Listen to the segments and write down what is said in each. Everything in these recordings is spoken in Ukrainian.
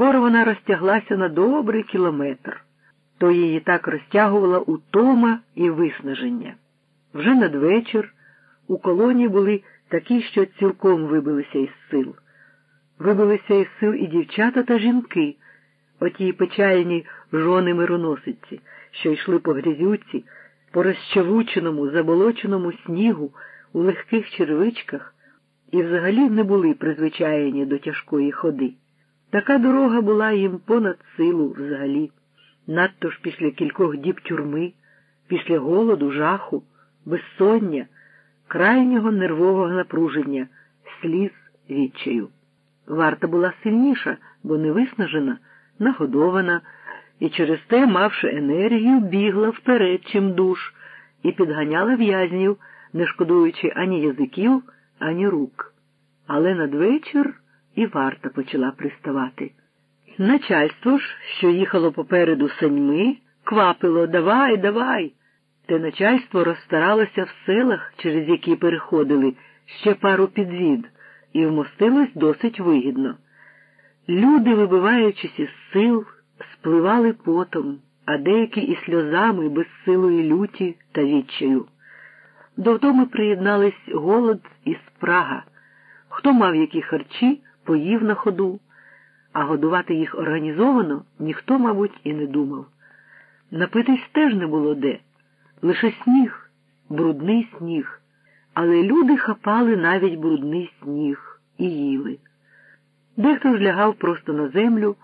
Скоро вона розтяглася на добрий кілометр, то її так розтягувала утома і виснаження. Вже надвечір у колоні були такі, що цілком вибилися із сил. Вибилися із сил і дівчата та жінки, оті печальні жони мироносиці, що йшли по грязюці, по розчавученому, заболоченому снігу у легких червичках і взагалі не були призвичаєні до тяжкої ходи. Така дорога була їм понад силу взагалі, надто ж після кількох діб тюрми, після голоду, жаху, безсоння, крайнього нервового напруження, сліз відчаю. Варта була сильніша, бо не виснажена, нагодована, і через те, мавши енергію, бігла вперед, чим душ, і підганяла в'язнів, не шкодуючи ані язиків, ані рук. Але надвечір і варта почала приставати. Начальство ж, що їхало попереду саньми, квапило давай, давай. Те начальство розстаралося в селах, через які переходили, ще пару підвід, і вмостилось досить вигідно. Люди, вибиваючись із сил, спливали потом, а деякі і сльозами безсилої люті та відчаю. До втоми приєднались голод і спрага. Хто мав які харчі, поїв на ходу, а годувати їх організовано ніхто, мабуть, і не думав. Напитись теж не було де, лише сніг, брудний сніг, але люди хапали навіть брудний сніг і їли. Дехто ж лягав просто на землю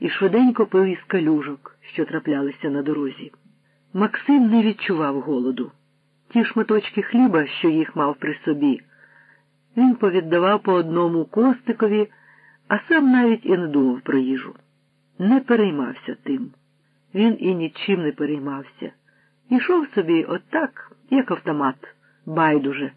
і швиденько пив із калюжок, що траплялися на дорозі. Максим не відчував голоду. Ті шматочки хліба, що їх мав при собі, він повіддавав по одному костикові, а сам навіть і не думав про їжу. Не переймався тим. Він і нічим не переймався. Ішов собі отак, як автомат, байдуже,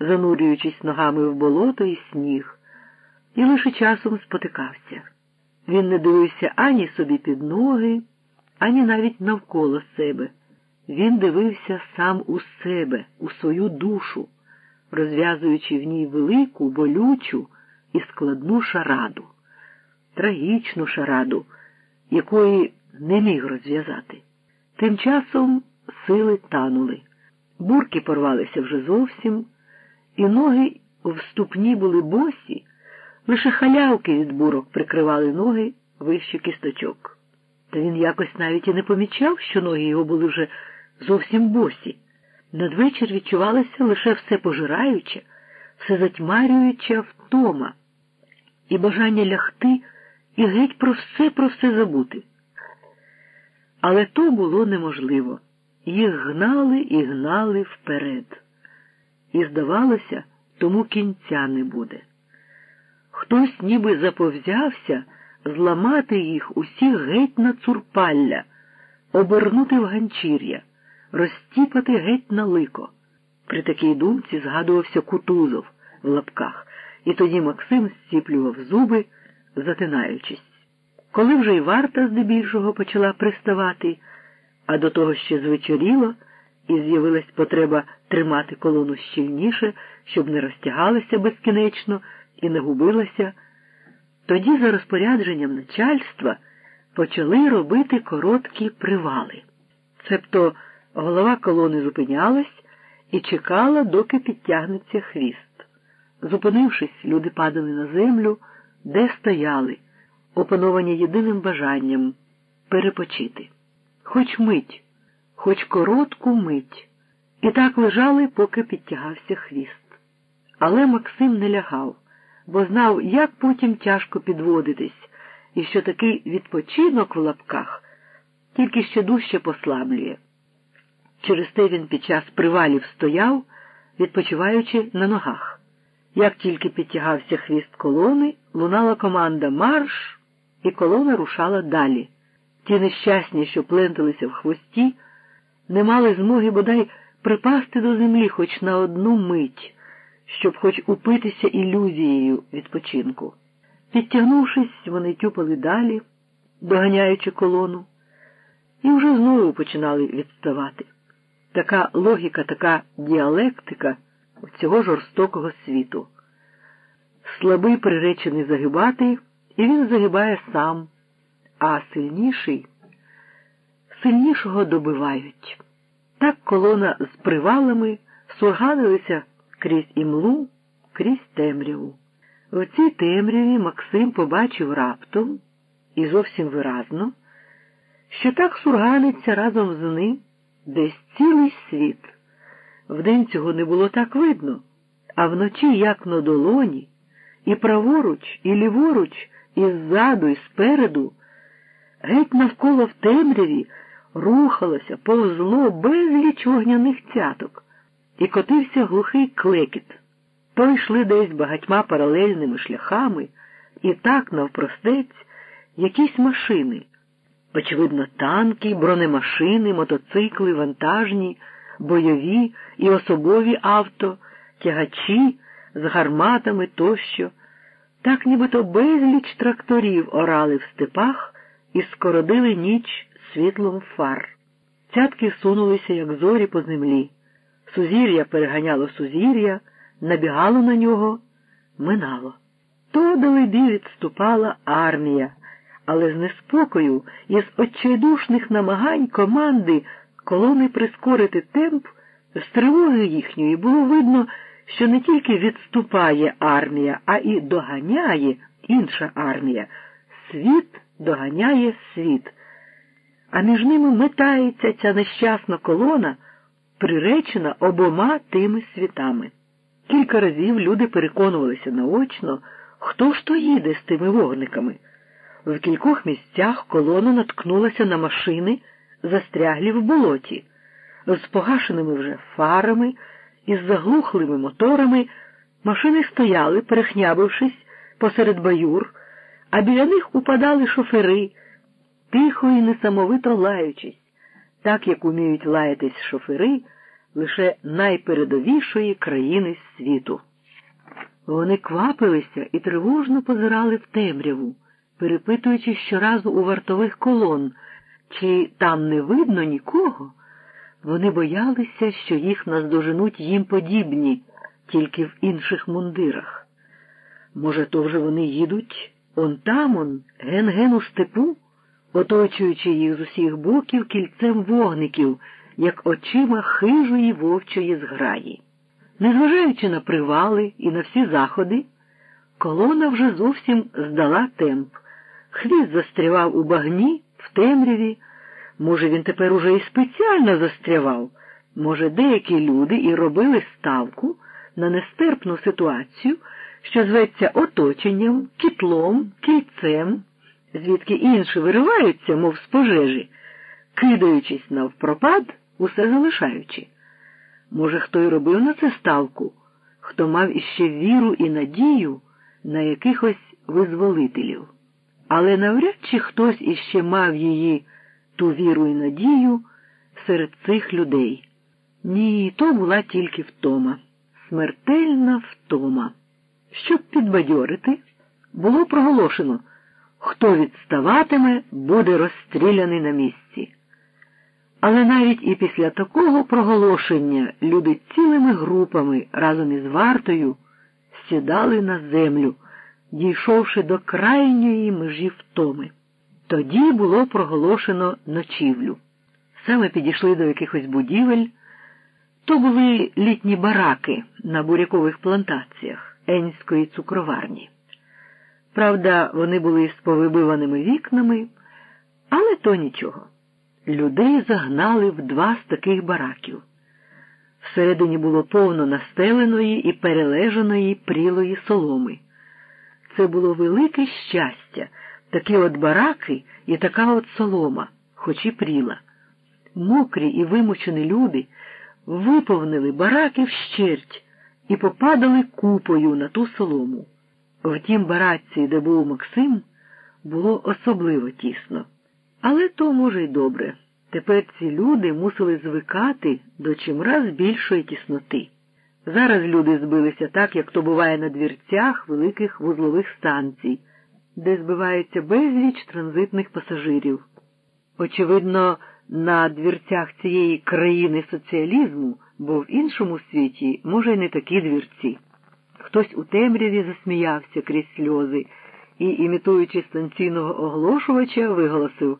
занурюючись ногами в болото і сніг, і лише часом спотикався. Він не дивився ані собі під ноги, ані навіть навколо себе. Він дивився сам у себе, у свою душу, розв'язуючи в ній велику, болючу і складну шараду, трагічну шараду, якої не міг розв'язати. Тим часом сили танули, бурки порвалися вже зовсім, і ноги в ступні були босі, лише халявки від бурок прикривали ноги вище кісточок. Та він якось навіть і не помічав, що ноги його були вже зовсім босі. Надвечір відчувалася лише все пожираюче, все затьмарююча втома, і бажання лягти і геть про все про все забути. Але то було неможливо. Їх гнали і гнали вперед. І, здавалося, тому кінця не буде. Хтось ніби заповзявся зламати їх усіх геть на цурпалля, обернути в ганчір'я розтіпати геть на лико. При такій думці згадувався Кутузов в лапках, і тоді Максим зціплював зуби, затинаючись. Коли вже й варта здебільшого почала приставати, а до того ще звечоріло, і з'явилась потреба тримати колону щільніше, щоб не розтягалася безкінечно і не губилася, тоді за розпорядженням начальства почали робити короткі привали. Цебто Голова колони зупинялась і чекала, доки підтягнеться хвіст. Зупинившись, люди падали на землю, де стояли, опановані єдиним бажанням перепочити. Хоч мить, хоч коротку мить. І так лежали, поки підтягався хвіст. Але Максим не лягав, бо знав, як потім тяжко підводитись, і що такий відпочинок в лапках тільки ще дужче послаблює. Через те він під час привалів стояв, відпочиваючи на ногах. Як тільки підтягався хвіст колони, лунала команда Марш, і колона рушала далі. Ті нещасні, що пленталися в хвості, не мали змоги бодай припасти до землі хоч на одну мить, щоб хоч упитися ілюзією відпочинку. Підтягнувшись, вони тюпали далі, доганяючи колону, і вже знову починали відставати. Така логіка, така діалектика цього жорстокого світу. Слабий приречений загибати і він загибає сам, а сильніший сильнішого добивають. Так колона з привалами сурганилися крізь імлу, крізь темряву. В цій темряві Максим побачив раптом і зовсім виразно, що так сурганиться разом з ним десь цілий світ. Вдень цього не було так видно, а вночі, як на долоні, і праворуч, і ліворуч, і ззаду, і спереду, геть навколо в темряві рухалося, повзло безліч вогняних цяток, і котився глухий клекіт. То йшли десь багатьма паралельними шляхами, і так навпростець якісь машини, очевидно, танки, бронемашини, мотоцикли, вантажні, бойові і особові авто, тягачі з гарматами тощо, так нібито безліч тракторів орали в степах і скородили ніч світлом фар. Цятки сунулися, як зорі по землі. Сузір'я переганяло сузір'я, набігало на нього, минало. То далебі відступала армія, але з неспокою і з очайдушних намагань команди колони прискорити темп, з тривоги їхньої було видно, що не тільки відступає армія, а і доганяє інша армія. Світ доганяє світ а між ними метається ця нещасна колона, приречена обома тими світами. Кілька разів люди переконувалися наочно, хто ж то їде з тими вогниками. В кількох місцях колона наткнулася на машини, застряглі в болоті, з погашеними вже фарами і з заглухлими моторами машини стояли, перехнябившись посеред баюр, а біля них упадали шофери тихо і несамовито лаючись, так як уміють лаятись шофери лише найпередовішої країни світу. Вони квапилися і тривожно позирали в темряву, перепитуючи щоразу у вартових колон, чи там не видно нікого. Вони боялися, що їх наздоженуть їм подібні, тільки в інших мундирах. Може, то вже вони їдуть он там он, ген-ген у степу? оточуючи їх з усіх боків кільцем вогників, як очима хижої вовчої зграї. Незважаючи на привали і на всі заходи, колона вже зовсім здала темп. Хвіст застрявав у багні, в темряві. Може, він тепер уже і спеціально застрявав. Може, деякі люди і робили ставку на нестерпну ситуацію, що зветься оточенням, кітлом, кільцем звідки інші вириваються, мов з пожежі, кидаючись навпропад, усе залишаючи. Може, хто й робив на це ставку, хто мав іще віру і надію на якихось визволителів. Але навряд чи хтось іще мав її ту віру і надію серед цих людей. Ні, то була тільки втома, смертельна втома. Щоб підбадьорити, було проголошено. Хто відставатиме, буде розстріляний на місці. Але навіть і після такого проголошення люди цілими групами разом із вартою сідали на землю, дійшовши до крайньої межі втоми. Тоді було проголошено ночівлю. Саме підійшли до якихось будівель. То були літні бараки на бурякових плантаціях Енської цукроварні. Правда, вони були з повибиваними вікнами, але то нічого. Людей загнали в два з таких бараків. Всередині було повно настеленої і перележаної прілої соломи. Це було велике щастя, такі от бараки і така от солома, хоч і пріла. Мокрі і вимучені люди виповнили бараки вщерть і попадали купою на ту солому. В тім бараці, де був Максим, було особливо тісно. Але то, може, й добре. Тепер ці люди мусили звикати до чимраз більшої тісноти. Зараз люди збилися так, як то буває на двірцях великих вузлових станцій, де збивається безліч транзитних пасажирів. Очевидно, на двірцях цієї країни соціалізму, бо в іншому світі, може, й не такі двірці. Хтось у темряві засміявся крізь сльози, і, імітуючи станційного оголошувача, виголосив